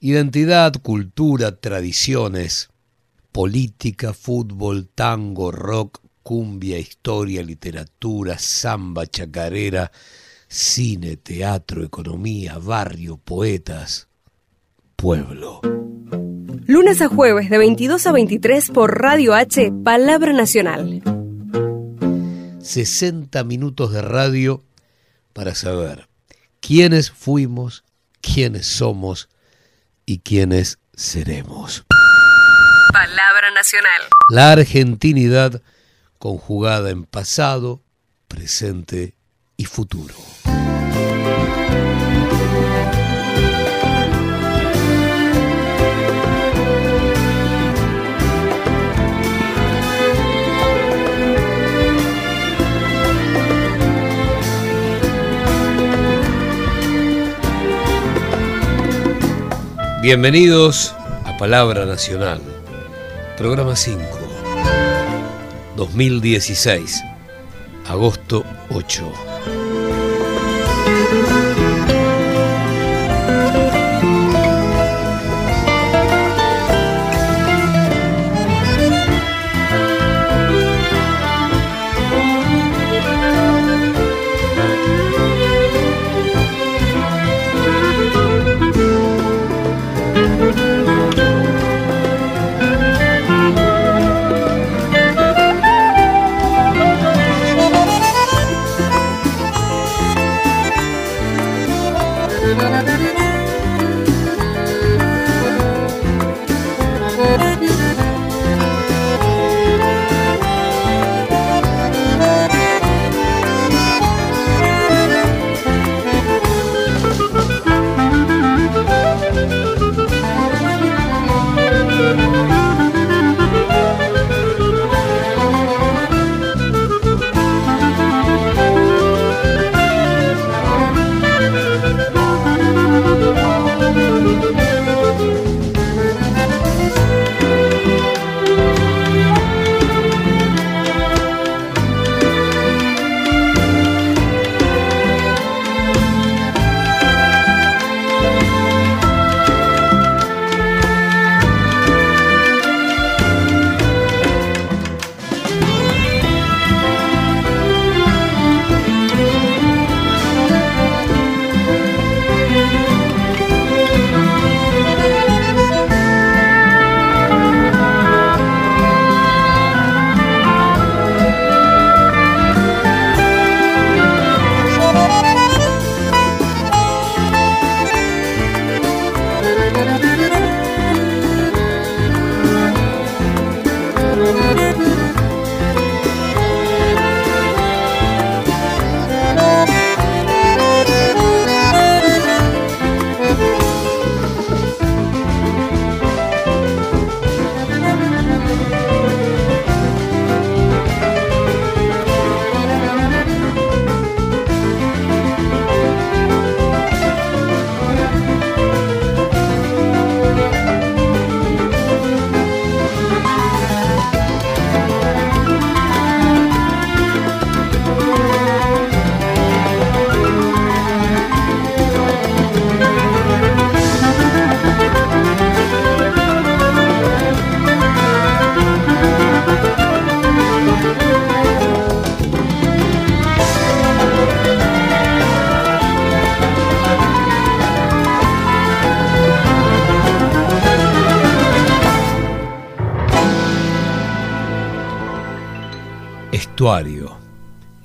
Identidad, cultura, tradiciones, política, fútbol, tango, rock, cumbia, historia, literatura, samba, chacarera, cine, teatro, economía, barrio, poetas, pueblo. Lunes a jueves de 22 a 23 por Radio H, Palabra Nacional. 60 minutos de radio para saber quiénes fuimos, quiénes somos y quiénes seremos. Palabra Nacional. La argentinidad conjugada en pasado, presente y futuro. Bienvenidos a Palabra Nacional, programa 5, 2016, agosto 8.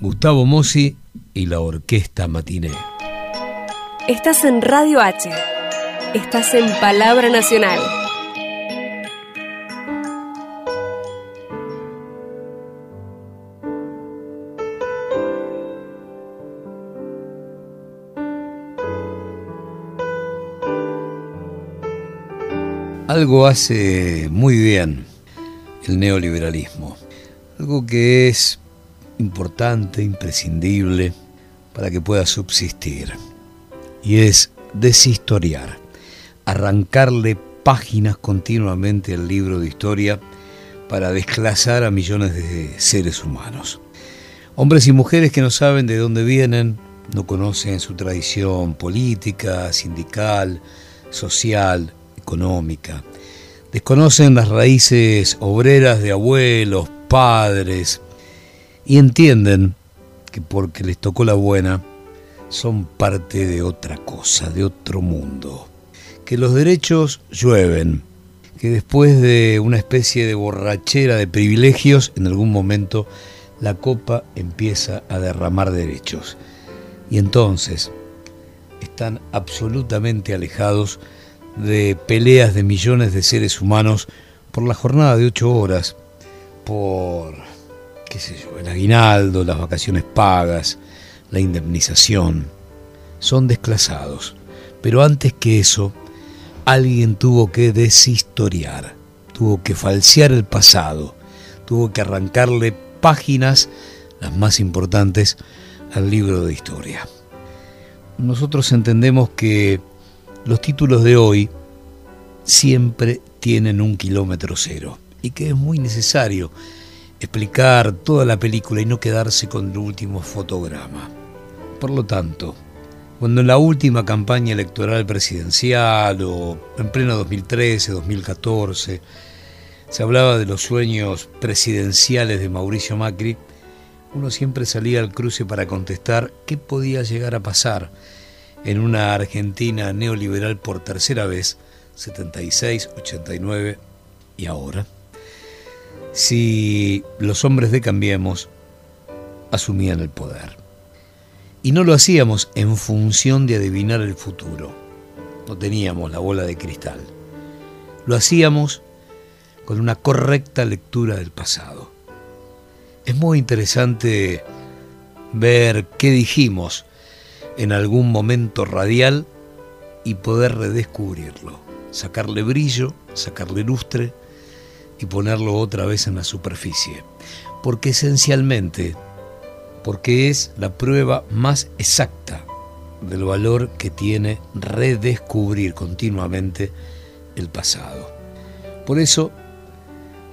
Gustavo Mossi y la Orquesta Matiné. Estás en Radio H. Estás en Palabra Nacional. Algo hace muy bien el neoliberalismo, algo que es importante, imprescindible para que pueda subsistir. Y es deshistoriar, arrancarle páginas continuamente al libro de historia para desclasar a millones de seres humanos. Hombres y mujeres que no saben de dónde vienen, no conocen su tradición política, sindical, social, económica, desconocen las raíces obreras de abuelos, padres, y entienden que porque les tocó la buena, son parte de otra cosa, de otro mundo. Que los derechos llueven, que después de una especie de borrachera de privilegios, en algún momento la copa empieza a derramar derechos. Y entonces están absolutamente alejados de peleas de millones de seres humanos por la jornada de ocho horas, por, qué sé yo, el aguinaldo, las vacaciones pagas, la indemnización. Son desclasados. Pero antes que eso, alguien tuvo que deshistoriar, tuvo que falsear el pasado, tuvo que arrancarle páginas, las más importantes, al libro de historia. Nosotros entendemos que los títulos de hoy siempre tienen un kilómetro cero y que es muy necesario explicar toda la película y no quedarse con el último fotograma. Por lo tanto, cuando en la última campaña electoral presidencial o en pleno 2013, 2014, se hablaba de los sueños presidenciales de Mauricio Macri, uno siempre salía al cruce para contestar qué podía llegar a pasar en una Argentina neoliberal por tercera vez, 76, 89 y ahora, si los hombres de Cambiemos asumían el poder. Y no lo hacíamos en función de adivinar el futuro, no teníamos la bola de cristal, lo hacíamos con una correcta lectura del pasado. Es muy interesante ver qué dijimos en algún momento radial y poder redescubrirlo, sacarle brillo, sacarle lustre y ponerlo otra vez en la superficie. Porque esencialmente, porque es la prueba más exacta del valor que tiene redescubrir continuamente el pasado. Por eso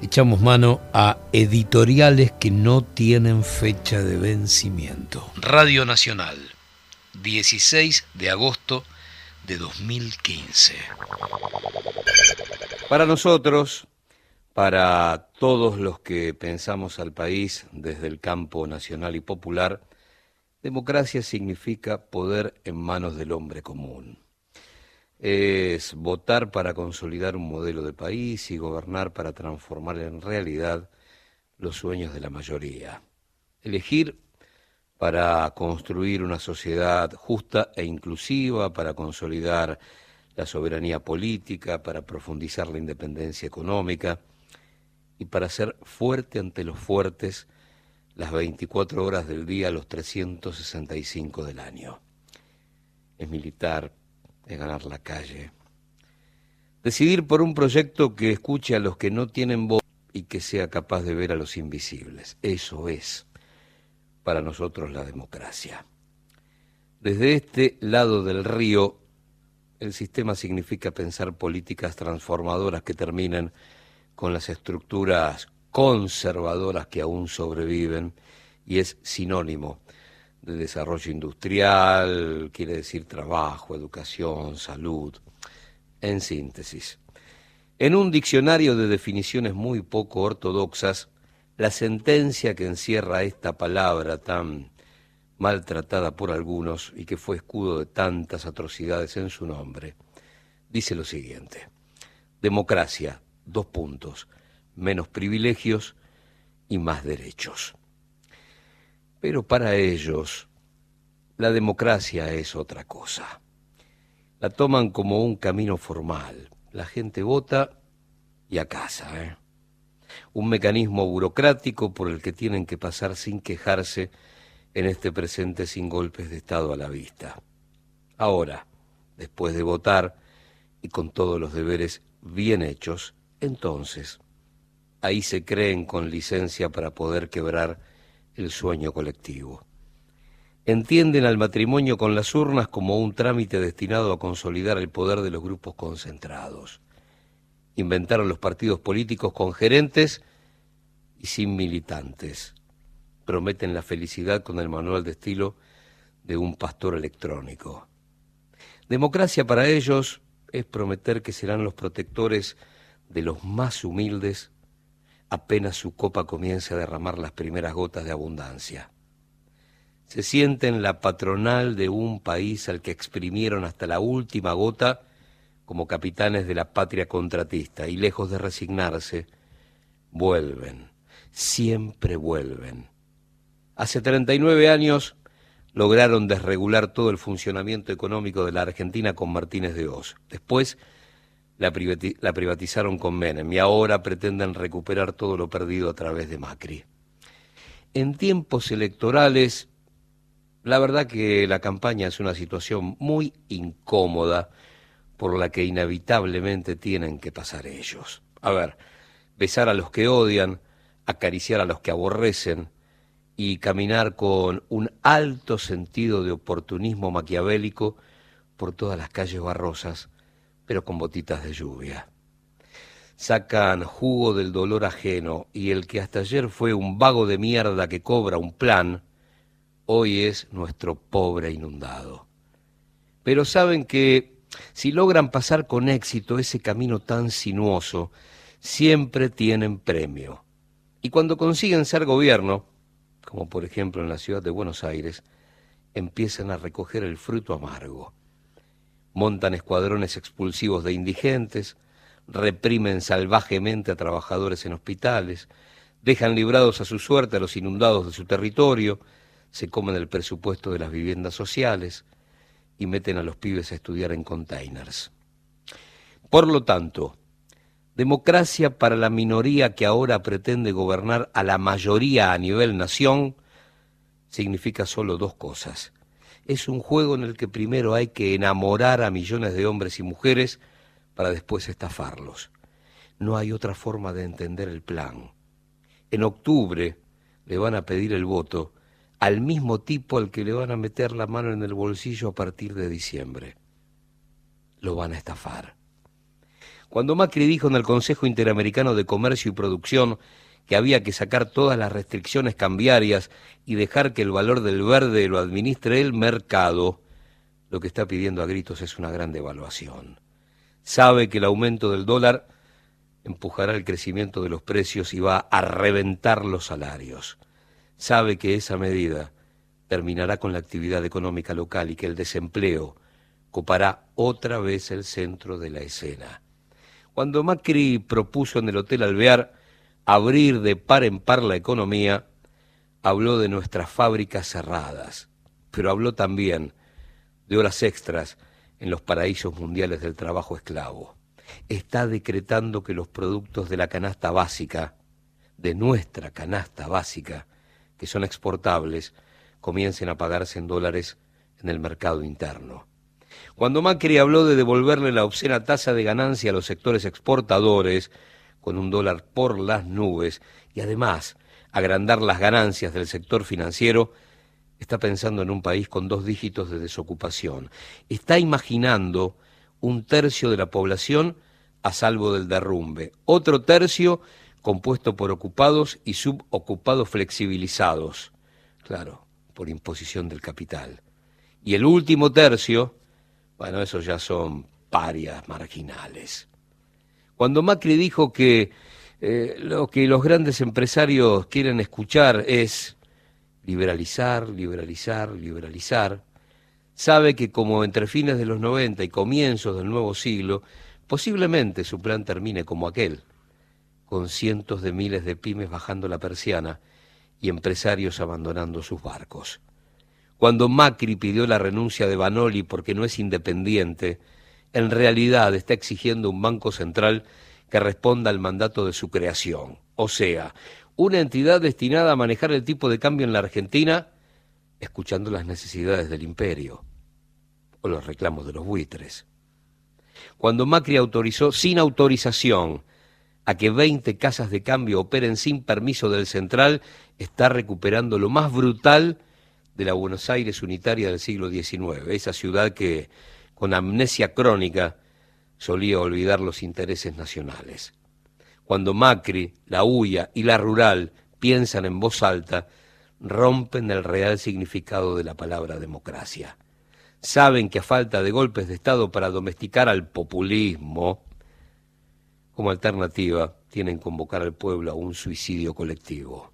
echamos mano a editoriales que no tienen fecha de vencimiento. Radio Nacional 16 de agosto de 2015. Para nosotros, para todos los que pensamos al país desde el campo nacional y popular, democracia significa poder en manos del hombre común. Es votar para consolidar un modelo de país y gobernar para transformar en realidad los sueños de la mayoría. Elegir para construir una sociedad justa e inclusiva, para consolidar la soberanía política, para profundizar la independencia económica y para ser fuerte ante los fuertes las 24 horas del día, los 365 del año. Es militar, es ganar la calle. Decidir por un proyecto que escuche a los que no tienen voz y que sea capaz de ver a los invisibles. Eso es para nosotros la democracia. Desde este lado del río, el sistema significa pensar políticas transformadoras que terminen con las estructuras conservadoras que aún sobreviven y es sinónimo de desarrollo industrial, quiere decir trabajo, educación, salud, en síntesis. En un diccionario de definiciones muy poco ortodoxas, la sentencia que encierra esta palabra tan maltratada por algunos y que fue escudo de tantas atrocidades en su nombre, dice lo siguiente. Democracia, dos puntos, menos privilegios y más derechos. Pero para ellos, la democracia es otra cosa. La toman como un camino formal. La gente vota y a casa, ¿eh? un mecanismo burocrático por el que tienen que pasar sin quejarse en este presente sin golpes de Estado a la vista. Ahora, después de votar y con todos los deberes bien hechos, entonces, ahí se creen con licencia para poder quebrar el sueño colectivo. Entienden al matrimonio con las urnas como un trámite destinado a consolidar el poder de los grupos concentrados inventaron los partidos políticos con gerentes y sin militantes. Prometen la felicidad con el manual de estilo de un pastor electrónico. Democracia para ellos es prometer que serán los protectores de los más humildes apenas su copa comience a derramar las primeras gotas de abundancia. Se sienten la patronal de un país al que exprimieron hasta la última gota como capitanes de la patria contratista y lejos de resignarse, vuelven, siempre vuelven. Hace 39 años lograron desregular todo el funcionamiento económico de la Argentina con Martínez de Oz. Después la, privatizaron con Menem y ahora pretenden recuperar todo lo perdido a través de Macri. En tiempos electorales, la verdad que la campaña es una situación muy incómoda por la que inevitablemente tienen que pasar ellos. A ver, besar a los que odian, acariciar a los que aborrecen, y caminar con un alto sentido de oportunismo maquiavélico por todas las calles barrosas, pero con botitas de lluvia. Sacan jugo del dolor ajeno y el que hasta ayer fue un vago de mierda que cobra un plan, hoy es nuestro pobre inundado. Pero saben que si logran pasar con éxito ese camino tan sinuoso, siempre tienen premio. Y cuando consiguen ser gobierno, como por ejemplo en la ciudad de Buenos Aires, empiezan a recoger el fruto amargo. Montan escuadrones expulsivos de indigentes, reprimen salvajemente a trabajadores en hospitales, dejan librados a su suerte a los inundados de su territorio, se comen el presupuesto de las viviendas sociales y meten a los pibes a estudiar en containers. Por lo tanto, Democracia para la minoría que ahora pretende gobernar a la mayoría a nivel nación significa solo dos cosas. Es un juego en el que primero hay que enamorar a millones de hombres y mujeres para después estafarlos. No hay otra forma de entender el plan. En octubre le van a pedir el voto al mismo tipo al que le van a meter la mano en el bolsillo a partir de diciembre. Lo van a estafar. Cuando Macri dijo en el Consejo Interamericano de Comercio y Producción que había que sacar todas las restricciones cambiarias y dejar que el valor del verde lo administre el mercado, lo que está pidiendo a gritos es una gran devaluación. Sabe que el aumento del dólar empujará el crecimiento de los precios y va a reventar los salarios. Sabe que esa medida terminará con la actividad económica local y que el desempleo copará otra vez el centro de la escena. Cuando Macri propuso en el Hotel Alvear abrir de par en par la economía, habló de nuestras fábricas cerradas, pero habló también de horas extras en los paraísos mundiales del trabajo esclavo. Está decretando que los productos de la canasta básica, de nuestra canasta básica, que son exportables, comiencen a pagarse en dólares en el mercado interno. Cuando Macri habló de devolverle la obscena tasa de ganancia a los sectores exportadores, con un dólar por las nubes, y además agrandar las ganancias del sector financiero, está pensando en un país con dos dígitos de desocupación. Está imaginando un tercio de la población a salvo del derrumbe, otro tercio compuesto por ocupados y subocupados flexibilizados, claro, por imposición del capital. Y el último tercio bueno, esos ya son parias marginales. Cuando Macri dijo que eh, lo que los grandes empresarios quieren escuchar es liberalizar, liberalizar, liberalizar, sabe que como entre fines de los 90 y comienzos del nuevo siglo, posiblemente su plan termine como aquel, con cientos de miles de pymes bajando la persiana y empresarios abandonando sus barcos. Cuando Macri pidió la renuncia de Banoli porque no es independiente, en realidad está exigiendo un banco central que responda al mandato de su creación. O sea, una entidad destinada a manejar el tipo de cambio en la Argentina, escuchando las necesidades del imperio o los reclamos de los buitres. Cuando Macri autorizó sin autorización a que 20 casas de cambio operen sin permiso del central, está recuperando lo más brutal de la Buenos Aires unitaria del siglo XIX, esa ciudad que, con amnesia crónica, solía olvidar los intereses nacionales. Cuando Macri, la Uya y la Rural piensan en voz alta, rompen el real significado de la palabra democracia. saben que a falta de golpes de Estado para domesticar al populismo, como alternativa tienen convocar al pueblo a un suicidio colectivo.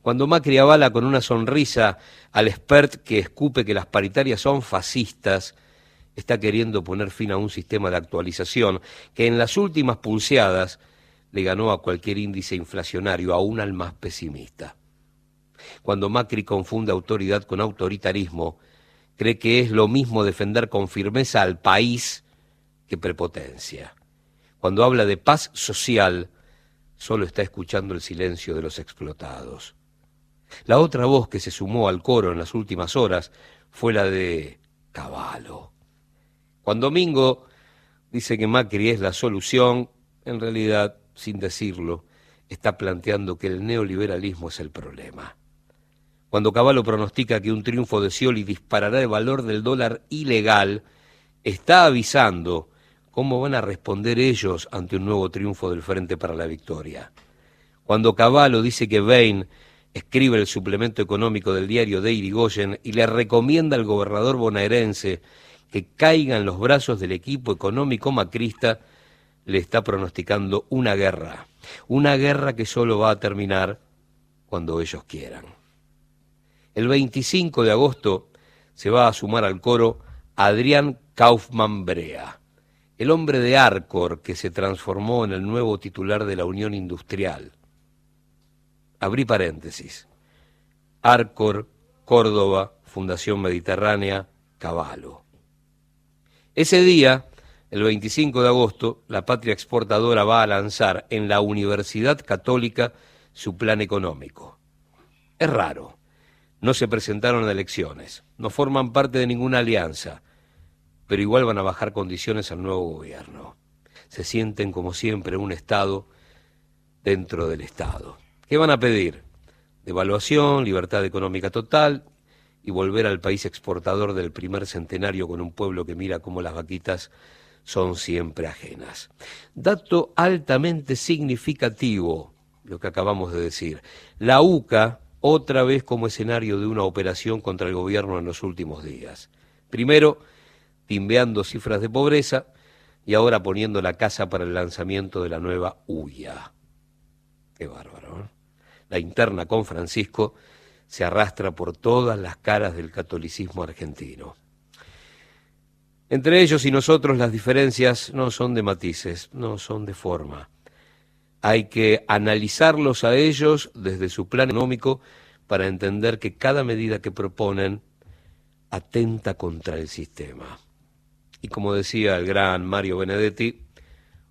Cuando Macri avala con una sonrisa al expert que escupe que las paritarias son fascistas, está queriendo poner fin a un sistema de actualización que en las últimas pulseadas le ganó a cualquier índice inflacionario, aún al más pesimista. Cuando Macri confunde autoridad con autoritarismo, cree que es lo mismo defender con firmeza al país que prepotencia. Cuando habla de paz social, solo está escuchando el silencio de los explotados. La otra voz que se sumó al coro en las últimas horas fue la de Caballo. Cuando Domingo dice que Macri es la solución, en realidad sin decirlo, está planteando que el neoliberalismo es el problema. Cuando Caballo pronostica que un triunfo de Scioli disparará el valor del dólar ilegal, está avisando cómo van a responder ellos ante un nuevo triunfo del Frente para la Victoria. Cuando Caballo dice que Bain escribe el suplemento económico del diario de Irigoyen y le recomienda al gobernador bonaerense que caiga en los brazos del equipo económico macrista, le está pronosticando una guerra, una guerra que solo va a terminar cuando ellos quieran. El 25 de agosto se va a sumar al coro Adrián Kaufmann Brea, el hombre de Arcor que se transformó en el nuevo titular de la Unión Industrial. Abrí paréntesis. Arcor, Córdoba, Fundación Mediterránea, Caballo. Ese día el 25 de agosto, la patria exportadora va a lanzar en la Universidad Católica su plan económico. Es raro. No se presentaron a elecciones, no forman parte de ninguna alianza, pero igual van a bajar condiciones al nuevo gobierno. Se sienten, como siempre, un Estado dentro del Estado. ¿Qué van a pedir? Devaluación, libertad económica total y volver al país exportador del primer centenario con un pueblo que mira como las vaquitas son siempre ajenas. Dato altamente significativo, lo que acabamos de decir. La UCA, otra vez como escenario de una operación contra el gobierno en los últimos días. Primero, timbeando cifras de pobreza y ahora poniendo la casa para el lanzamiento de la nueva UIA. Qué bárbaro. ¿eh? La interna con Francisco se arrastra por todas las caras del catolicismo argentino. Entre ellos y nosotros las diferencias no son de matices, no son de forma. Hay que analizarlos a ellos desde su plan económico para entender que cada medida que proponen atenta contra el sistema. Y como decía el gran Mario Benedetti,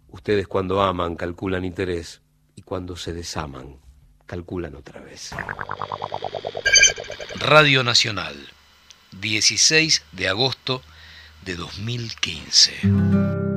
ustedes cuando aman calculan interés y cuando se desaman calculan otra vez. Radio Nacional, 16 de agosto de 2015.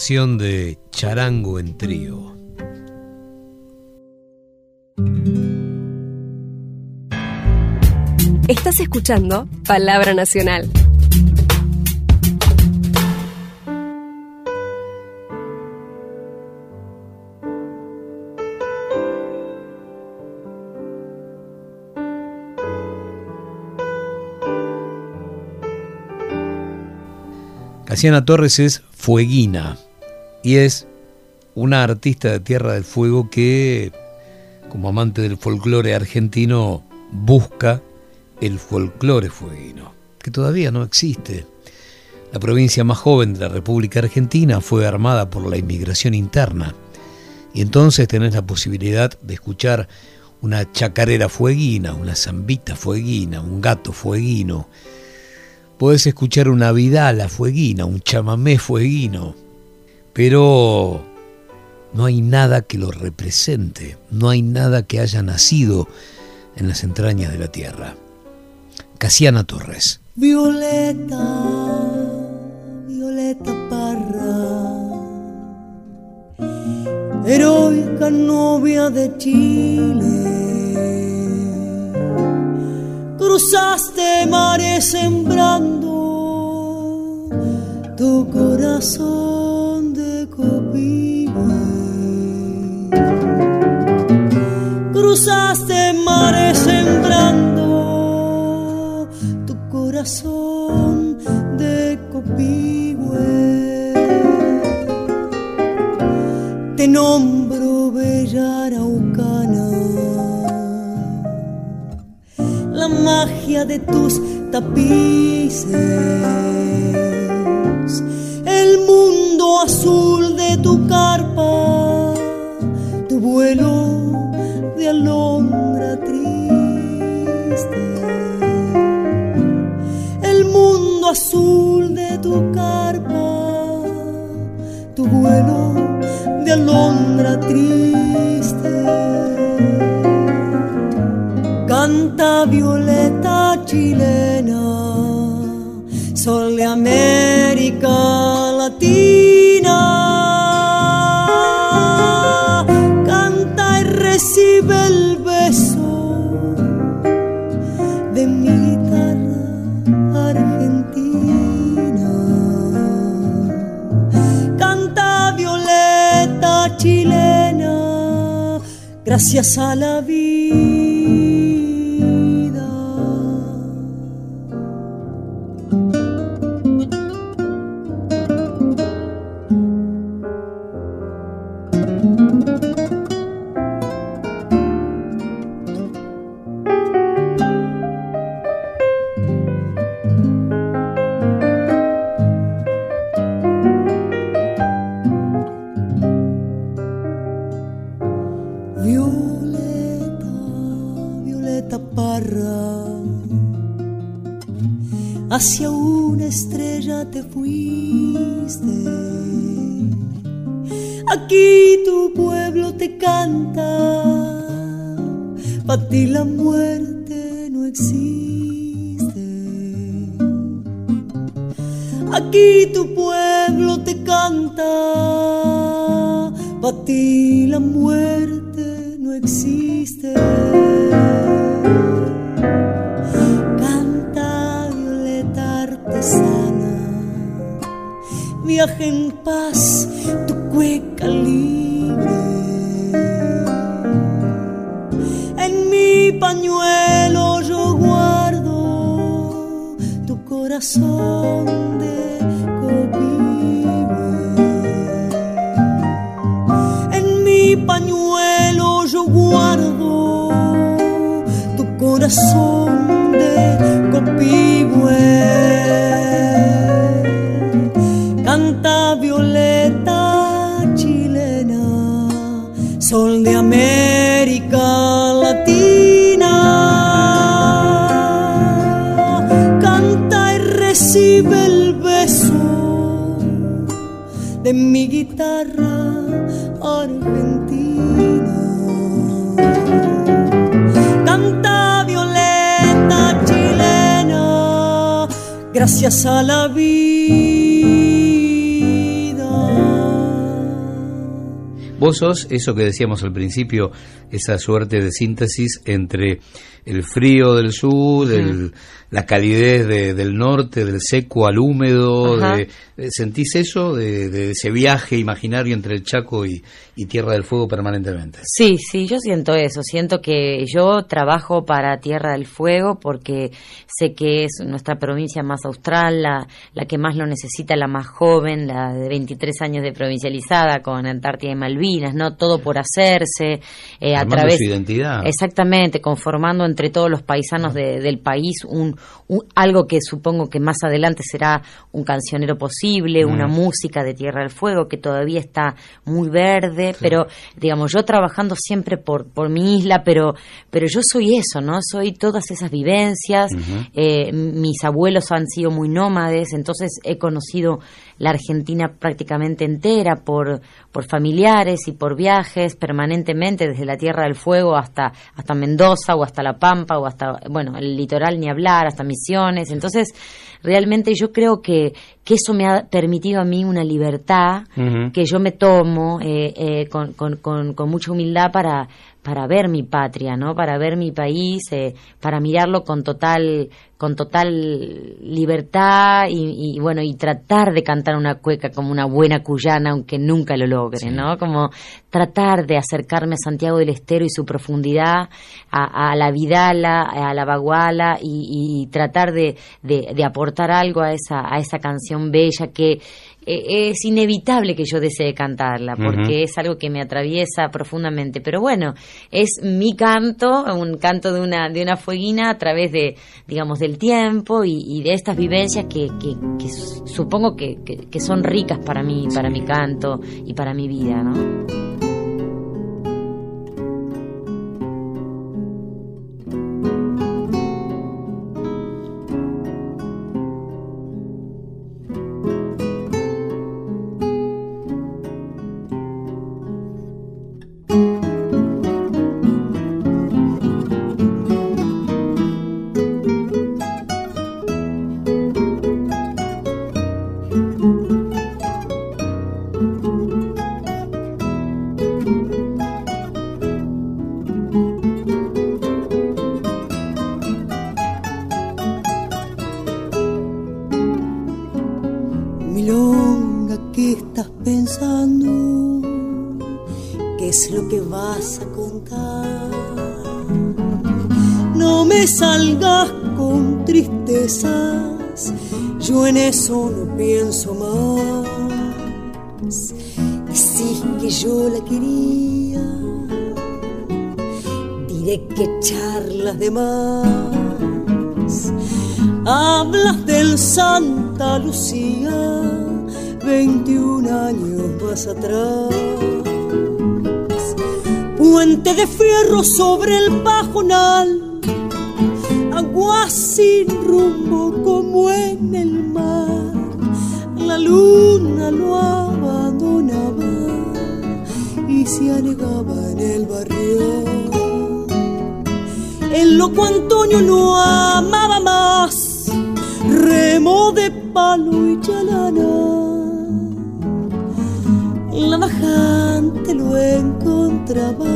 Versión de Charango en trío. Estás escuchando Palabra Nacional. Casiana Torres es fueguina y es una artista de Tierra del Fuego que, como amante del folclore argentino, busca el folclore fueguino, que todavía no existe. La provincia más joven de la República Argentina fue armada por la inmigración interna. Y entonces tenés la posibilidad de escuchar una chacarera fueguina, una zambita fueguina, un gato fueguino, Podés escuchar una vidala fueguina, un chamamé fueguino, pero no hay nada que lo represente, no hay nada que haya nacido en las entrañas de la tierra. Casiana Torres. Violeta, Violeta Parra, heroica novia de Chile cruzaste mares sembrando tu corazón de copina. Cruzaste mares sembrando tu corazón de copihue. Te nombro bella araucana la magia de tus tapices, azul de tu carpa, tu vuelo de alondra triste, el mundo azul de tu carpa, tu vuelo de alondra triste canta violeta chilena, sol de América Latina. Gracias a la vida. Aquí tu pueblo te canta, para ti la muerte no existe. Aquí tu pueblo te canta, para ti la muerte no existe. viaje en paz, corazón sos eso que decíamos al principio, esa suerte de síntesis entre el frío del sur, la calidez del norte, del seco al húmedo. ¿Sentís eso de, ese viaje imaginario entre el Chaco y, Tierra del Fuego permanentemente? Sí, sí, yo siento eso. Siento que yo trabajo para Tierra del Fuego porque sé que es nuestra provincia más austral, la, la que más lo necesita, la más joven, la de 23 años de provincializada con Antártida y Malvinas, ¿no? Todo por hacerse. Eh, a través. su identidad. Exactamente, conformando entre todos los paisanos del país un, algo que supongo que más adelante será un cancionero posible, una música de Tierra del Fuego que todavía está muy verde, pero digamos, yo trabajando siempre por, por mi isla, pero, pero yo soy eso, ¿no? Soy todas esas vivencias, eh, mis abuelos han sido muy nómades, entonces he conocido la Argentina prácticamente entera por, por familiares y por viajes permanentemente desde la Tierra del Fuego hasta, hasta Mendoza o hasta La Pampa o hasta, bueno, el litoral ni hablar, hasta Misiones. Entonces, realmente yo creo que, que eso me ha permitido a mí una libertad que yo me tomo eh, eh, con, con, con, con mucha humildad para para ver mi patria, ¿no? Para ver mi país, eh, para mirarlo con total con total libertad y, bueno y tratar de cantar una cueca como una buena cuyana aunque nunca lo logre no como tratar de acercarme a Santiago del Estero y su profundidad a, la Vidala a la Baguala y, tratar de, de, aportar algo a esa a esa canción bella que eh, es inevitable que yo desee cantarla porque es algo que me atraviesa profundamente. Pero bueno es mi canto un canto de una de una fueguina a través de digamos del tiempo y, de estas vivencias que, que, supongo que, que, son ricas para mí para mi canto y para mi vida no Hablas del Santa Lucía, 21 años más atrás. Puente de fierro sobre el pajonal, agua sin rumbo como en el mar. La luna lo abandonaba y se anegaba en el barrio. El loco Antonio no amaba más, remo de palo y chalana. La bajante lo encontraba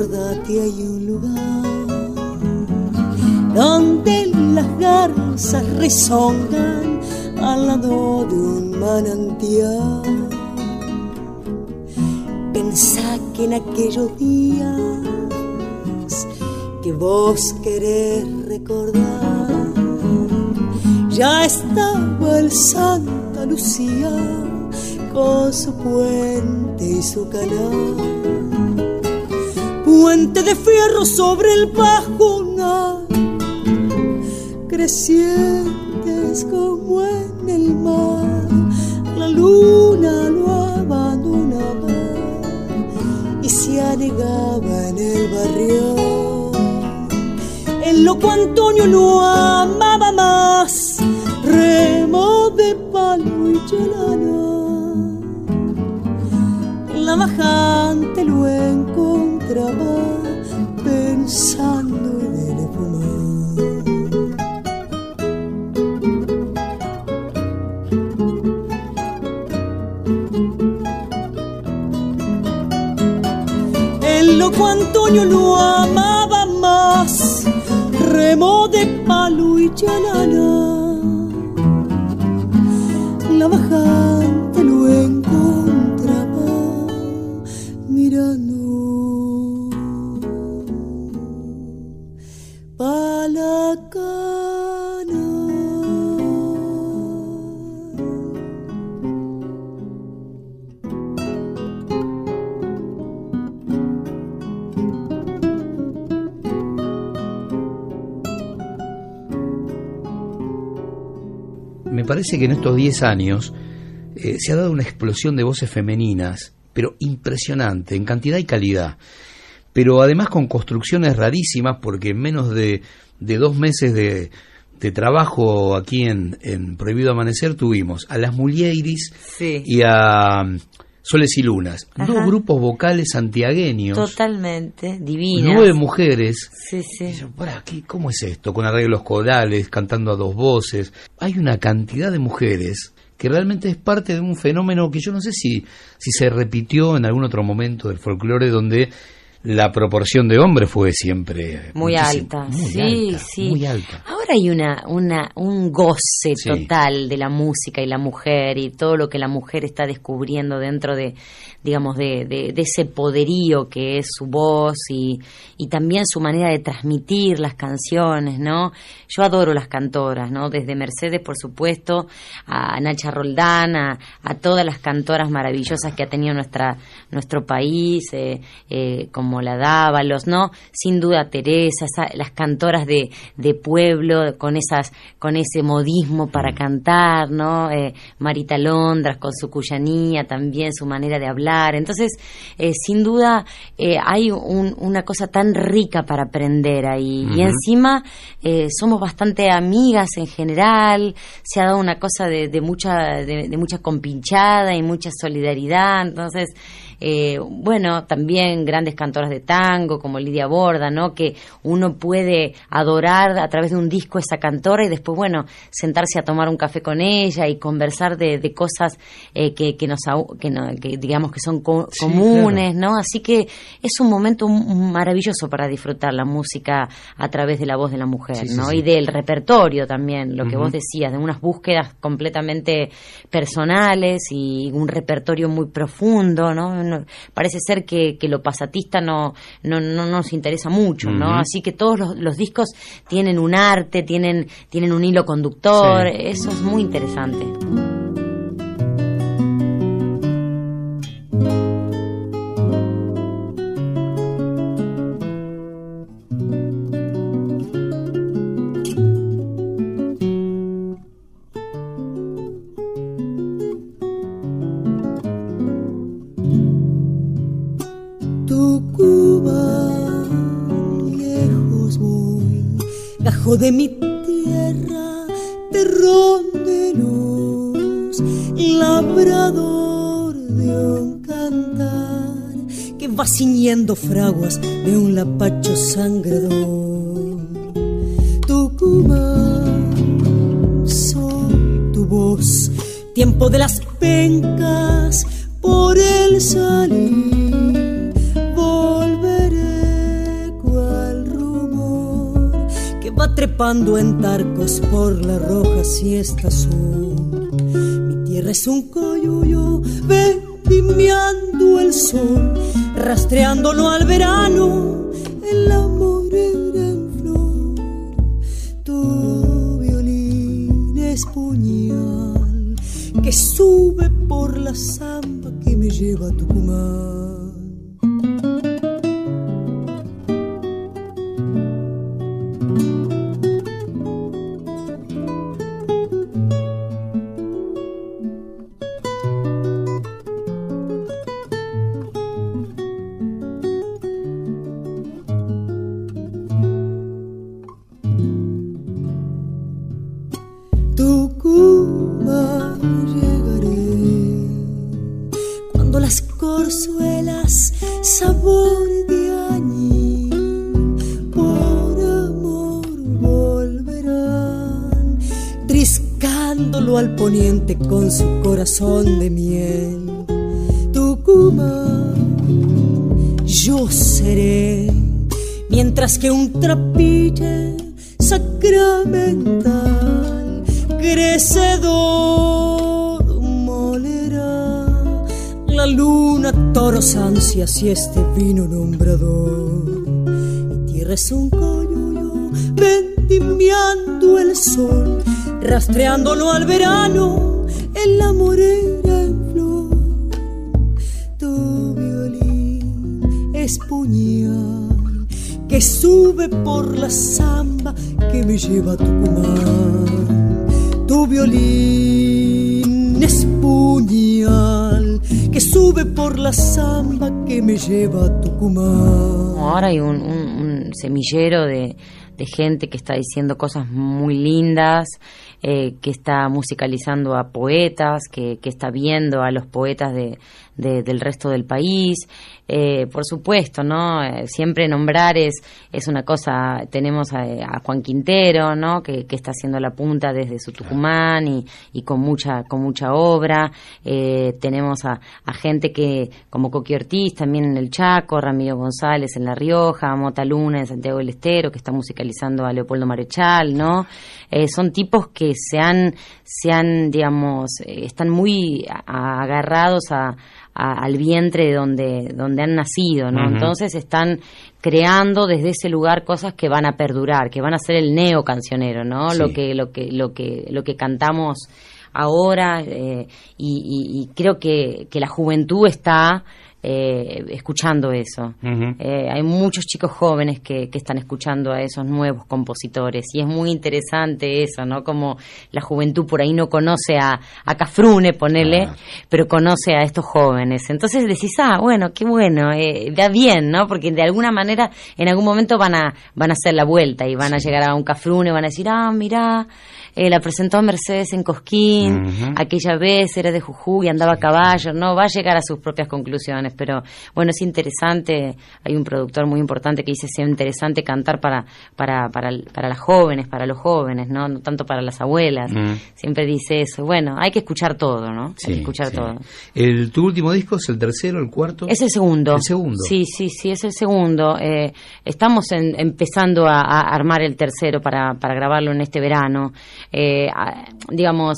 acordate hay un lugar donde las garzas rezongan al lado de un manantial. Pensá que en aquellos días que vos querés recordar, ya estaba el Santa Lucía con su puente y su canal. Puente de fierro sobre el pajonal, crecientes como en el mar, la luna lo abandonaba y se anegaba en el barrio. El loco Antonio no amaba más, remo de palo y chelana. La bajante lo encontraba pensando en el fumar. El loco Antonio lo amaba más, remo de palo y chalana. La bajante parece que en estos 10 años eh, se ha dado una explosión de voces femeninas, pero impresionante, en cantidad y calidad. Pero además con construcciones rarísimas, porque en menos de, de dos meses de, de trabajo aquí en, en Prohibido Amanecer tuvimos a las Mulieris Sí. y a Soles y Lunas, Ajá. dos grupos vocales santiagueños, Totalmente, divina. nueve mujeres. Sí, sí. Y yo, "Pará, ¿qué- ¿Cómo es esto? Con arreglos corales, cantando a dos voces. Hay una cantidad de mujeres que realmente es parte de un fenómeno que yo no sé si, si se repitió en algún otro momento del folclore donde la proporción de hombres fue siempre Muy alta, muy sí, alta, sí. muy alta. Ahora hay una, una, un goce Sí. total de la música y la mujer y todo lo que la mujer está descubriendo dentro de, digamos, de, de, de ese poderío que es su voz y, y también su manera de transmitir las canciones, ¿no? Yo adoro las cantoras, ¿no? Desde Mercedes, por supuesto, a Nacha Roldán, a, a todas las cantoras maravillosas que ha tenido nuestra, nuestro país, eh, eh, como como la Dávalos, ¿no? Sin duda Teresa, las cantoras de, de, pueblo con esas, con ese modismo para cantar, ¿no? Eh, Marita Londras con su cuyanía, también su manera de hablar. Entonces, eh, sin duda eh, hay una cosa tan rica para aprender ahí. Y encima somos bastante amigas en general, se ha dado una cosa de, de mucha, de, de mucha compinchada y mucha solidaridad. Entonces, eh, bueno, también grandes cantoras de tango como Lidia Borda, ¿no? Que uno puede adorar a través de un disco esa cantora y después, bueno, sentarse a tomar un café con ella y conversar de, cosas eh, que, que, nos, que, digamos que son comunes, ¿no? Así que es un momento maravilloso para disfrutar la música a través de la voz de la mujer, ¿no? Y del repertorio también, lo que vos decías, de unas búsquedas completamente personales y un repertorio muy profundo, ¿no? Parece ser que, lo pasatista no, no, no, nos interesa mucho, ¿no? Así que todos los, discos tienen un arte, tienen, tienen un hilo conductor, eso es muy interesante. De mi tierra, luz, labrador de un cantar que va ciñendo fraguas de un lapacho sangrador. Tucumán, soy tu voz, tiempo de las pencas por el salir trepando en tarcos por la roja siesta azul. Mi tierra es un coyuyo vendimiando el sol, rastreándolo al verano, el amor era en flor. Tu violín es puñal que sube por la zamba que me lleva a Tucumán. Y este vino nombrador. Y tierra es un coyuyo, vendimiando el sol, rastreándolo al verano la morera en flor. Tu violín es puñal que sube por la samba que me lleva a Tucumán. Tu violín es puñal que sube por la samba que me lleva a Tucumán. Ahora hay un semillero de gente que está diciendo cosas muy lindas, eh, que está musicalizando a poetas, que, está viendo a los poetas de, del resto del país. Eh, por supuesto, ¿no? Eh, siempre nombrar es, es una cosa, tenemos a, Juan Quintero, ¿no? Que, está haciendo la punta desde su Tucumán y, y con mucha, con mucha obra. Eh, tenemos a, gente que, como Coqui Ortiz, también en el Chaco, Ramiro González en La Rioja, Mota Luna en Santiago del Estero, que está musicalizando a Leopoldo Marechal, ¿no? son tipos que se han, se han digamos, están muy agarrados a, al vientre donde, donde han nacido, ¿no? Entonces están creando desde ese lugar cosas que van a perdurar, que van a ser el neo cancionero, ¿no? Lo que, lo que, lo que, lo que cantamos ahora, eh, y, creo que, que la juventud está eh, escuchando eso. Eh, hay muchos chicos jóvenes que, que, están escuchando a esos nuevos compositores y es muy interesante eso, ¿no? Como la juventud por ahí no conoce a, a Cafrune, ponele, pero conoce a estos jóvenes. Entonces decís, ah, bueno, qué bueno, eh, da bien, ¿no? Porque de alguna manera en algún momento van a, van a hacer la vuelta y van a llegar a un Cafrune, van a decir, ah, mira, eh, la presentó Mercedes en Cosquín, aquella vez era de Jujuy, andaba a caballo, no, va a llegar a sus propias conclusiones, pero bueno, es interesante, hay un productor muy importante que dice, es interesante cantar para, para, para, para las jóvenes, para los jóvenes, ¿no? no tanto para las abuelas, siempre dice eso, bueno, hay que escuchar todo, ¿no? hay que escuchar todo. ¿El, ¿Tu último disco es el tercero, el cuarto? Es el segundo. El segundo. Sí, sí, sí, es el segundo. Eh, estamos empezando a, a, armar el tercero para, para grabarlo en este verano eh, digamos,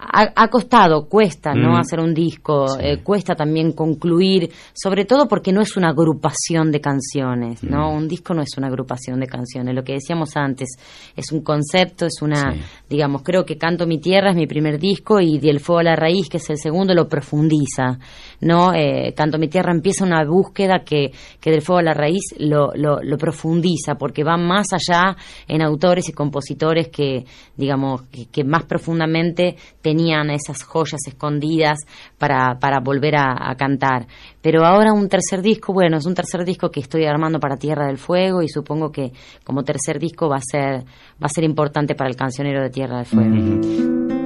ha, costado, cuesta, ¿no? Mm. Hacer un disco, eh, cuesta también concluir, sobre todo porque no es una agrupación de canciones, ¿no? Mm. Un disco no es una agrupación de canciones, lo que decíamos antes, es un concepto, es una, digamos, creo que Canto mi tierra es mi primer disco y Del fuego a la raíz, que es el segundo, lo profundiza, ¿no? Eh, Canto mi tierra empieza una búsqueda que, que Del fuego a la raíz lo, lo, profundiza, porque va más allá en autores y compositores que, digamos, que, más profundamente tenían esas joyas escondidas para, para volver a, cantar. Pero ahora un tercer disco, bueno, es un tercer disco que estoy armando para Tierra del Fuego y supongo que como tercer disco va a ser, va a ser importante para el cancionero de Tierra del Fuego.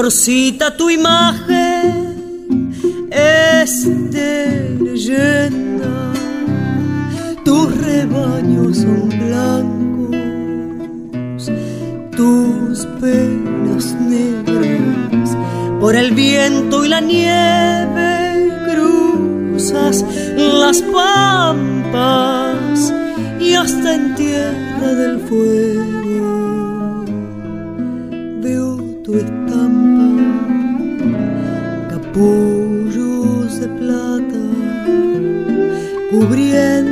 Pastorcita, tu imagen es de leyenda, tus rebaños son blancos, tus penas negras, por el viento y la nieve cruzas las pampas y hasta en tierra del fuego cubriendo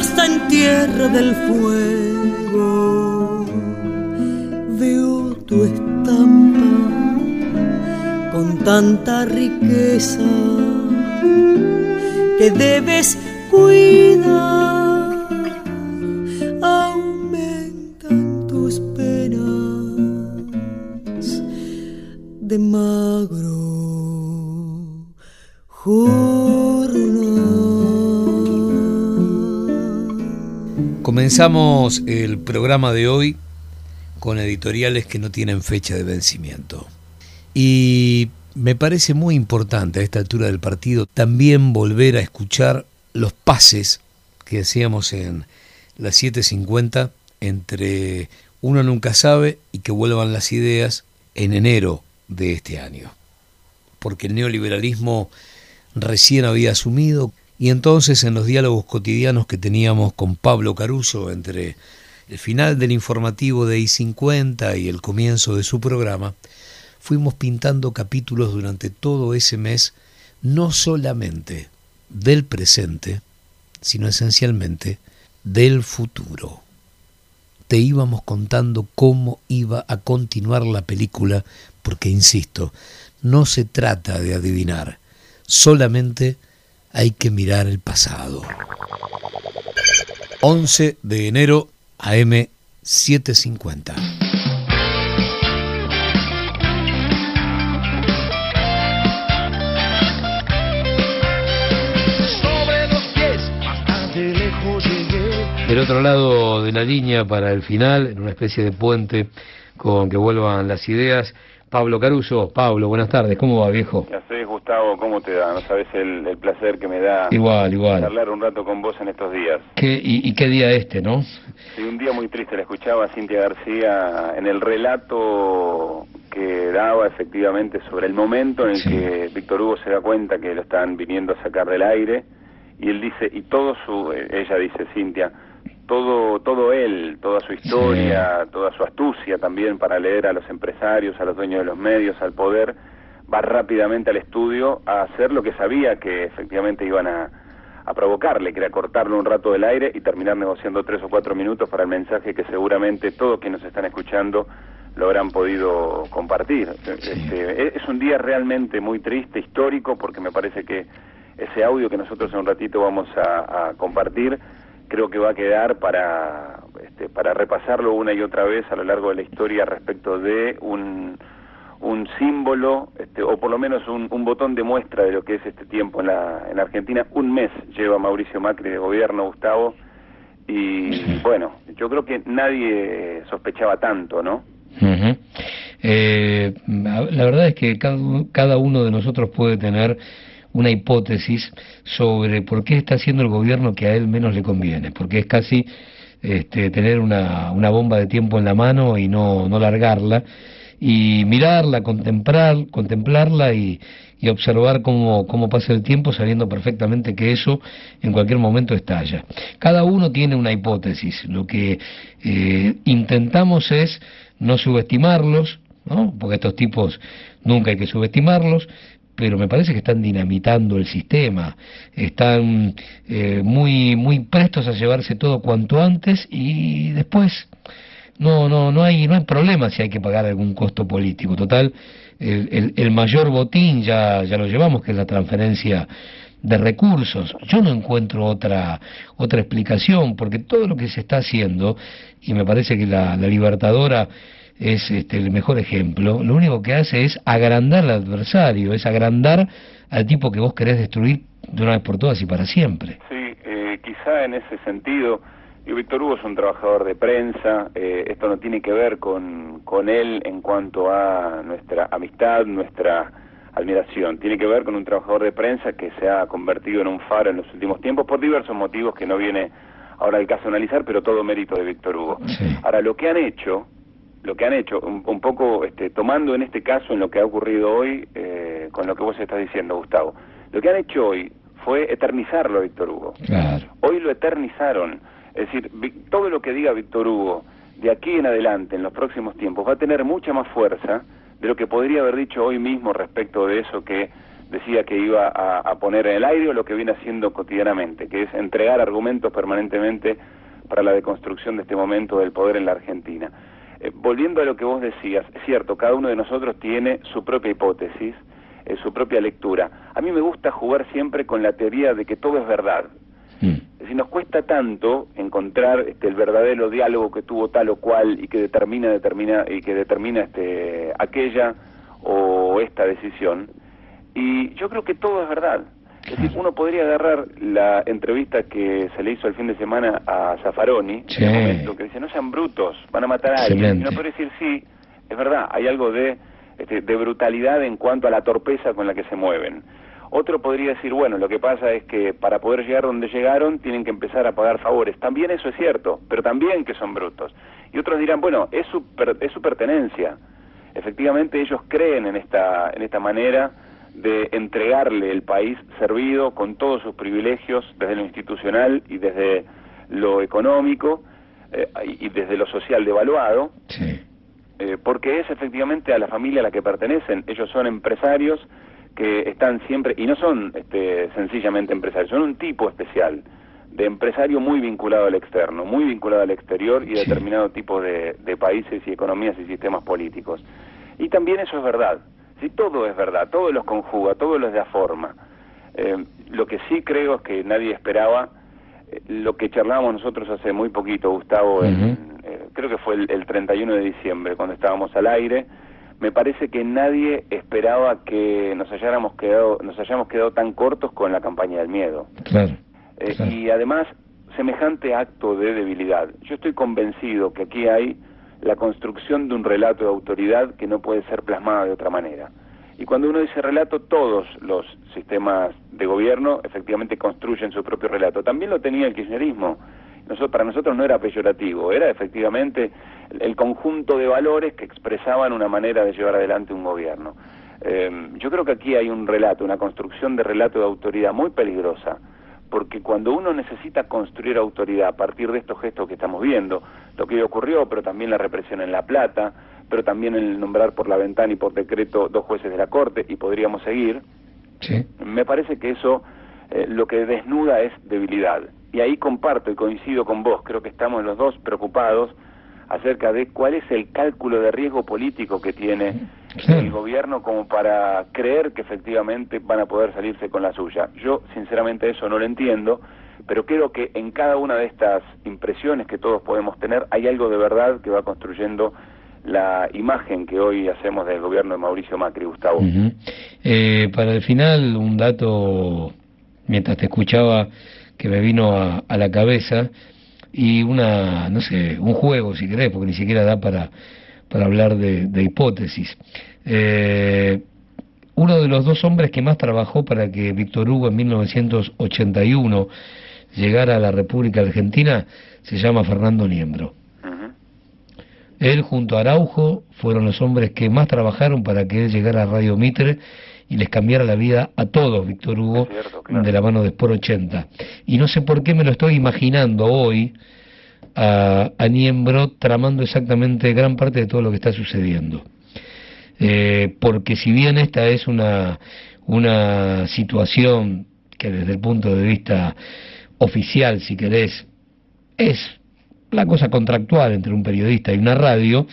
hasta en tierra del fuego veo tu con tanta riqueza que debes cuidar. Comenzamos el programa de hoy con editoriales que no tienen fecha de vencimiento. Y me parece muy importante a esta altura del partido también volver a escuchar los pases que hacíamos en las 7.50 entre uno nunca sabe y que vuelvan las ideas en enero de este año. Porque el neoliberalismo recién había asumido y entonces en los diálogos cotidianos que teníamos con Pablo Caruso entre el final del informativo de I50 y el comienzo de su programa, fuimos pintando capítulos durante todo ese mes, no solamente del presente, sino esencialmente del futuro. Te íbamos contando cómo iba a continuar la película, porque, insisto, no se trata de adivinar, solamente hay que mirar el pasado. 11 de enero, AM 750. Del otro lado de la línea para el final, en una especie de puente con que vuelvan las ideas, Pablo Caruso. Pablo, buenas tardes, ¿cómo va, viejo? Ya sé, Gustavo, ¿cómo te da? No sabes el, placer que me da igual, igual. charlar un rato con vos en estos días. ¿Qué, y, qué día este, no? Sí, un día muy triste. La escuchaba a Cintia García en el relato que daba efectivamente sobre el momento en el que Víctor Hugo se da cuenta que lo están viniendo a sacar del aire y él dice, y todo su, ella dice, Cintia, todo, todo él, toda su historia, toda su astucia también para leer a los empresarios, a los dueños de los medios, al poder, va rápidamente al estudio a hacer lo que sabía que efectivamente iban a, a provocarle, que era cortarle un rato del aire y terminar negociando tres o cuatro minutos para el mensaje que seguramente todos quienes nos están escuchando lo habrán podido compartir. Este, es un día realmente muy triste, histórico, porque me parece que ese audio que nosotros en un ratito vamos a, a compartir creo que va a quedar para, este, para repasarlo una y otra vez a lo largo de la historia respecto de un, un símbolo, este, o por lo menos un, un, botón de muestra de lo que es este tiempo en la, en Argentina. Un mes lleva Mauricio Macri de gobierno, Gustavo, y bueno, yo creo que nadie sospechaba tanto, ¿no? eh, la verdad es que cada, cada uno de nosotros puede tener una hipótesis sobre por qué está haciendo el gobierno que a él menos le conviene, porque es casi este, tener una, bomba de tiempo en la mano y no, no largarla, y mirarla, contemplar, contemplarla y, y observar cómo, cómo pasa el tiempo sabiendo perfectamente que eso en cualquier momento estalla. Cada uno tiene una hipótesis, lo que eh, intentamos es no subestimarlos, ¿no? porque estos tipos nunca hay que subestimarlos, pero me parece que están dinamitando el sistema, están eh, muy muy prestos a llevarse todo cuanto antes y después no no no hay no hay problema si hay que pagar algún costo político. Total, el, el, mayor botín ya ya lo llevamos que es la transferencia de recursos. Yo no encuentro otra otra explicación porque todo lo que se está haciendo y me parece que la, la Libertadora es este, el mejor ejemplo, lo único que hace es agrandar al adversario, es agrandar al tipo que vos querés destruir de una vez por todas y para siempre. Sí, eh, quizá en ese sentido, y Víctor Hugo es un trabajador de prensa, eh, esto no tiene que ver con, con él en cuanto a nuestra amistad, nuestra admiración, tiene que ver con un trabajador de prensa que se ha convertido en un faro en los últimos tiempos por diversos motivos que no viene ahora el caso analizar, pero todo mérito de Víctor Hugo. Ahora, lo que han hecho lo que han hecho, un, poco este, tomando en este caso en lo que ha ocurrido hoy, eh, con lo que vos estás diciendo, Gustavo, lo que han hecho hoy fue eternizarlo a Víctor Hugo. Hoy lo eternizaron. Es decir, todo lo que diga Víctor Hugo de aquí en adelante, en los próximos tiempos, va a tener mucha más fuerza de lo que podría haber dicho hoy mismo respecto de eso que decía que iba a, a poner en el aire o lo que viene haciendo cotidianamente, que es entregar argumentos permanentemente para la deconstrucción de este momento del poder en la Argentina. Eh, volviendo a lo que vos decías, es cierto, cada uno de nosotros tiene su propia hipótesis, eh, su propia lectura. A mí me gusta jugar siempre con la teoría de que todo es verdad. Mm. Decir, nos cuesta tanto encontrar este, el verdadero diálogo que tuvo tal o cual y que determina, determina y que determina este, aquella o esta decisión. Y yo creo que todo es verdad. Es decir, uno podría agarrar la entrevista que se le hizo el fin de semana a Zaffaroni, Sí. en el momento que dice, no sean brutos, van a matar a alguien. Y uno podría decir, sí, es verdad, hay algo de, este, de brutalidad en cuanto a la torpeza con la que se mueven. Otro podría decir, bueno, lo que pasa es que para poder llegar donde llegaron tienen que empezar a pagar favores. También eso es cierto, pero también que son brutos. Y otros dirán, bueno, es su, per- es su pertenencia. Efectivamente ellos creen en esta, en esta manera de entregarle el país servido con todos sus privilegios desde lo institucional y desde lo económico eh, y desde lo social devaluado, Sí. eh, porque es efectivamente a la familia a la que pertenecen. Ellos son empresarios que están siempre, y no son este, sencillamente empresarios, son un tipo especial de empresario muy vinculado al externo, muy vinculado al exterior y a Sí. determinado tipo de, de países y economías y sistemas políticos. Y también eso es verdad, sí, todo es verdad, todo los conjuga, todo los da forma. Eh, lo que sí creo es que nadie esperaba eh, lo que charlábamos nosotros hace muy poquito, Gustavo, en, eh, creo que fue el, el 31 de diciembre, cuando estábamos al aire, me parece que nadie esperaba que nos hayáramos quedado, nos hayamos quedado tan cortos con la campaña del miedo. Claro. Claro. Y además, semejante acto de debilidad. Yo estoy convencido que aquí hay la construcción de un relato de autoridad que no puede ser plasmada de otra manera. Y cuando uno dice relato, todos los sistemas de gobierno efectivamente construyen su propio relato. También lo tenía el kirchnerismo. Nosotros, para nosotros no era peyorativo, era efectivamente el, conjunto de valores que expresaban una manera de llevar adelante un gobierno. Eh, yo creo que aquí hay un relato, una construcción de relato de autoridad muy peligrosa, porque cuando uno necesita construir autoridad a partir de estos gestos que estamos viendo, lo que ocurrió, pero también la represión en La Plata, pero también el nombrar por la ventana y por decreto dos jueces de la Corte, y podríamos seguir, Sí. me parece que eso eh, lo que desnuda es debilidad. Y ahí comparto y coincido con vos, creo que estamos los dos preocupados acerca de cuál es el cálculo de riesgo político que tiene el gobierno como para creer que efectivamente van a poder salirse con la suya. Yo sinceramente eso no lo entiendo, pero creo que en cada una de estas impresiones que todos podemos tener hay algo de verdad que va construyendo la imagen que hoy hacemos del gobierno de Mauricio Macri, Gustavo. Eh, para el final, un dato, mientras te escuchaba, que me vino a, a la cabeza, y una, no sé, un juego, si querés, porque ni siquiera da para, para hablar de, de hipótesis. Eh, uno de los dos hombres que más trabajó para que Víctor Hugo en 1981 llegara a la República Argentina se llama Fernando Niembro. Él junto a Araujo fueron los hombres que más trabajaron para que él llegara a Radio Mitre y les cambiara la vida a todos, Víctor Hugo, Es cierto, claro. de la mano de Sport 80. Y no sé por qué me lo estoy imaginando hoy a, a Niembro tramando exactamente gran parte de todo lo que está sucediendo. Eh, porque si bien esta es una, una situación que desde el punto de vista oficial, si querés, es la cosa contractual entre un periodista y una radio,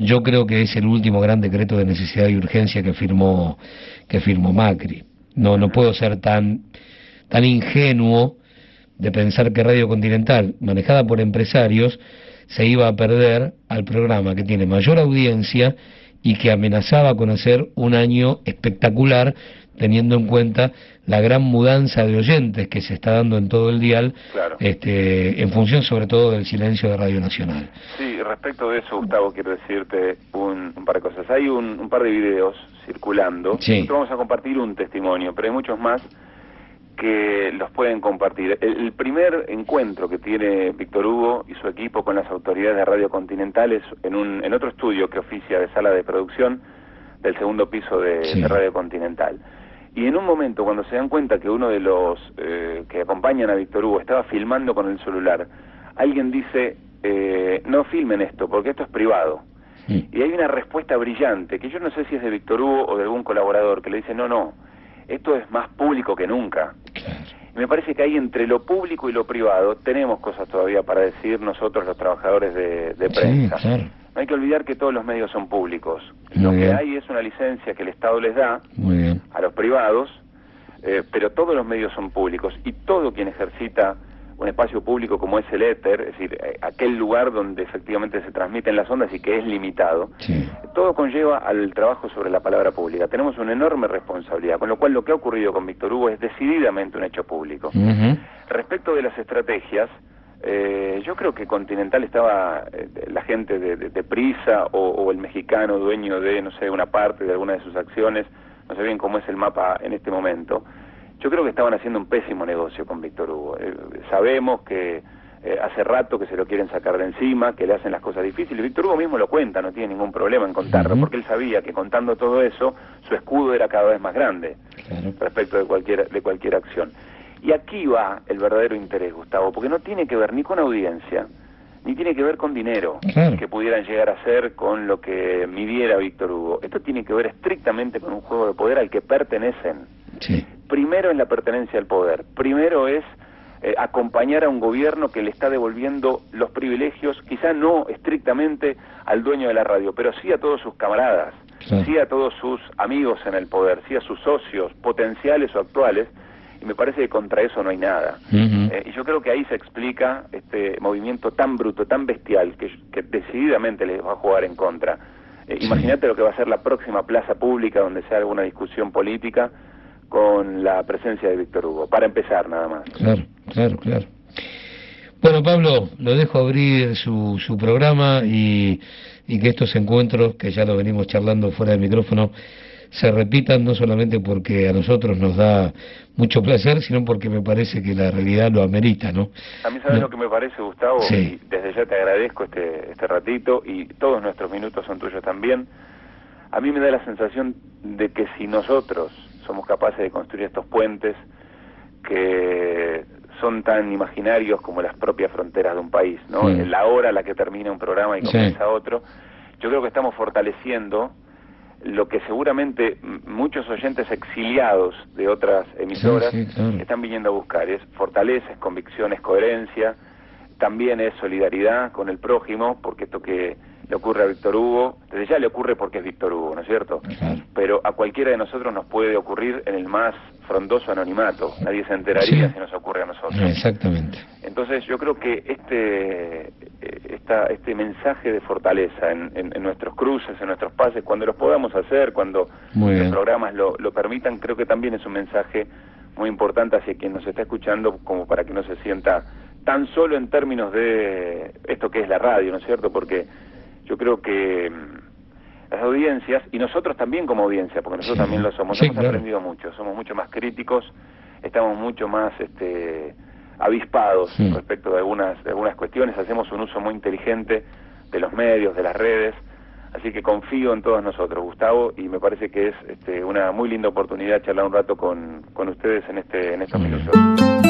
yo creo que es el último gran decreto de necesidad y urgencia que firmó que firmó Macri. No no puedo ser tan tan ingenuo de pensar que Radio Continental, manejada por empresarios, se iba a perder al programa que tiene mayor audiencia y que amenazaba con hacer un año espectacular teniendo en cuenta la gran mudanza de oyentes que se está dando en todo el dial, Claro. este, en función sobre todo del silencio de Radio Nacional. Sí, respecto de eso, Gustavo, quiero decirte un, un par de cosas. Hay un, un par de videos circulando. Sí. Nosotros vamos a compartir un testimonio, pero hay muchos más que los pueden compartir. El, el primer encuentro que tiene Víctor Hugo y su equipo con las autoridades de Radio Continental es en, un, en otro estudio que oficia de sala de producción del segundo piso de, Sí. de Radio Continental. Y en un momento, cuando se dan cuenta que uno de los eh, que acompañan a Víctor Hugo estaba filmando con el celular, alguien dice, eh, no filmen esto, porque esto es privado. Y hay una respuesta brillante, que yo no sé si es de Víctor Hugo o de algún colaborador, que le dice, no, no, esto es más público que nunca. Claro. Y me parece que ahí entre lo público y lo privado tenemos cosas todavía para decir nosotros los trabajadores de, de Sí, prensa. claro. No hay que olvidar que todos los medios son públicos. Muy lo que hay es una licencia que el Estado les da a los privados, eh, pero todos los medios son públicos y todo quien ejercita un espacio público como es el éter, es decir, eh, aquel lugar donde efectivamente se transmiten las ondas y que es limitado, todo conlleva al trabajo sobre la palabra pública. Tenemos una enorme responsabilidad, con lo cual lo que ha ocurrido con Víctor Hugo es decididamente un hecho público. Respecto de las estrategias, eh, yo creo que Continental estaba, eh, la gente de, Prisa o, el mexicano dueño de, no sé, una parte de alguna de sus acciones, no sé bien cómo es el mapa en este momento, yo creo que estaban haciendo un pésimo negocio con Víctor Hugo. Eh, sabemos que eh, hace rato que se lo quieren sacar de encima, que le hacen las cosas difíciles. Víctor Hugo mismo lo cuenta, no tiene ningún problema en contarlo, porque él sabía que contando todo eso, su escudo era cada vez más grande respecto de cualquier, de cualquier acción. Y aquí va el verdadero interés, Gustavo, porque no tiene que ver ni con audiencia, ni tiene que ver con dinero que pudieran llegar a ser con lo que midiera Víctor Hugo. Esto tiene que ver estrictamente con un juego de poder al que pertenecen. Sí primero es la pertenencia al poder, primero es eh, acompañar a un gobierno que le está devolviendo los privilegios, quizá no estrictamente al dueño de la radio, pero sí a todos sus camaradas, sí, a todos sus amigos en el poder, sí a sus socios potenciales o actuales, y me parece que contra eso no hay nada. Eh, y yo creo que ahí se explica este movimiento tan bruto, tan bestial, que, decididamente les va a jugar en contra. Eh, imagínate lo que va a ser la próxima plaza pública donde sea alguna discusión política, con la presencia de Víctor Hugo, para empezar nada más. Claro, claro, claro. Bueno, Pablo, lo dejo abrir su, su programa y, y que estos encuentros, que ya lo venimos charlando fuera del micrófono, se repitan no solamente porque a nosotros nos da mucho placer, sino porque me parece que la realidad lo amerita, ¿no? A mí sabes lo que me parece, Gustavo, y desde ya te agradezco este, este ratito y todos nuestros minutos son tuyos también. A mí me da la sensación de que si nosotros somos capaces de construir estos puentes que son tan imaginarios como las propias fronteras de un país, ¿no? En la hora a la que termina un programa y comienza otro, yo creo que estamos fortaleciendo lo que seguramente muchos oyentes exiliados de otras emisoras están viniendo a buscar, es fortaleza, es convicción, es coherencia, también es solidaridad con el prójimo, porque esto que le ocurre a Víctor Hugo, desde ya le ocurre porque es Víctor Hugo, ¿no es cierto? Pero a cualquiera de nosotros nos puede ocurrir en el más frondoso anonimato, nadie se enteraría si nos ocurre a nosotros. Exactamente. Entonces yo creo que este, eh, esta, este mensaje de fortaleza en, nuestros cruces, en nuestros pases, cuando los podamos hacer, cuando los programas lo, lo permitan, creo que también es un mensaje muy importante hacia quien nos está escuchando, como para que no se sienta tan solo en términos de esto que es la radio, ¿no es cierto? Porque yo creo que mm, las audiencias, y nosotros también como audiencia, porque nosotros también lo somos, hemos aprendido mucho, somos mucho más críticos, estamos mucho más este, avispados respecto de algunas, de algunas cuestiones, hacemos un uso muy inteligente de los medios, de las redes, así que confío en todos nosotros, Gustavo, y me parece que es este, una muy linda oportunidad charlar un rato con, con ustedes en, este, en estos minutos.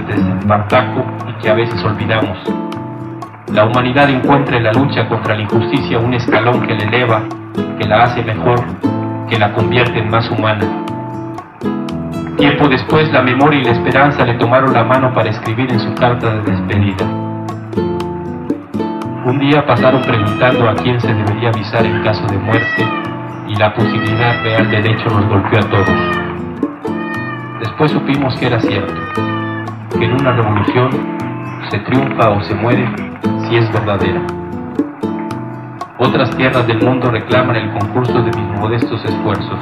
Desde Espartaco y que a veces olvidamos. La humanidad encuentra en la lucha contra la injusticia un escalón que le eleva, que la hace mejor, que la convierte en más humana. Tiempo después, la memoria y la esperanza le tomaron la mano para escribir en su carta de despedida. Un día pasaron preguntando a quién se debería avisar en caso de muerte y la posibilidad real del hecho nos golpeó a todos. Después supimos que era cierto, que en una revolución se triunfa o se muere si es verdadera. Otras tierras del mundo reclaman el concurso de mis modestos esfuerzos.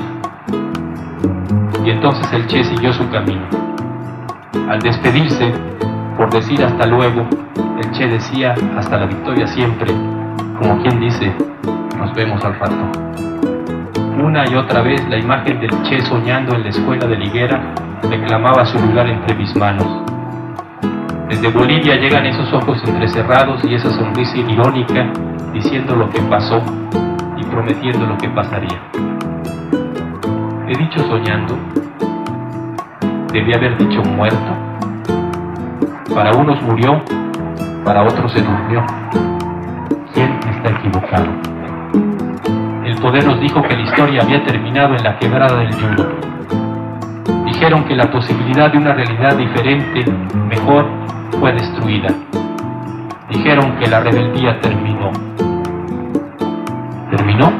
Y entonces el Che siguió su camino. Al despedirse, por decir hasta luego, el Che decía hasta la victoria siempre, como quien dice, nos vemos al rato. Una y otra vez la imagen del Che soñando en la escuela de Liguera reclamaba su lugar entre mis manos. Desde Bolivia llegan esos ojos entrecerrados y esa sonrisa irónica diciendo lo que pasó y prometiendo lo que pasaría. He dicho soñando, debí haber dicho muerto. Para unos murió, para otros se durmió. ¿Quién está equivocado? El poder nos dijo que la historia había terminado en la quebrada del Yulo. Dijeron que la posibilidad de una realidad diferente, mejor, fue destruida. Dijeron que la rebeldía terminó. ¿Terminó?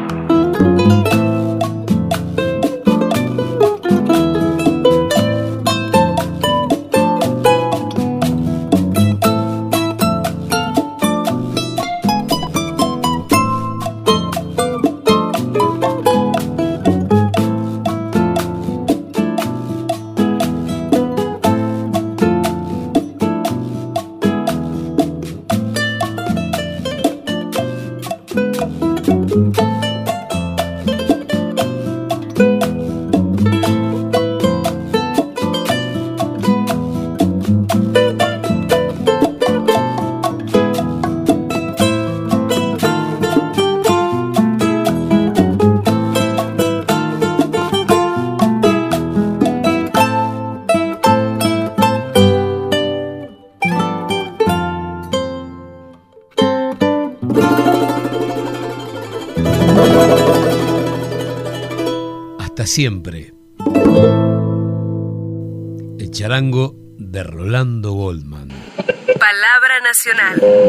Nacional.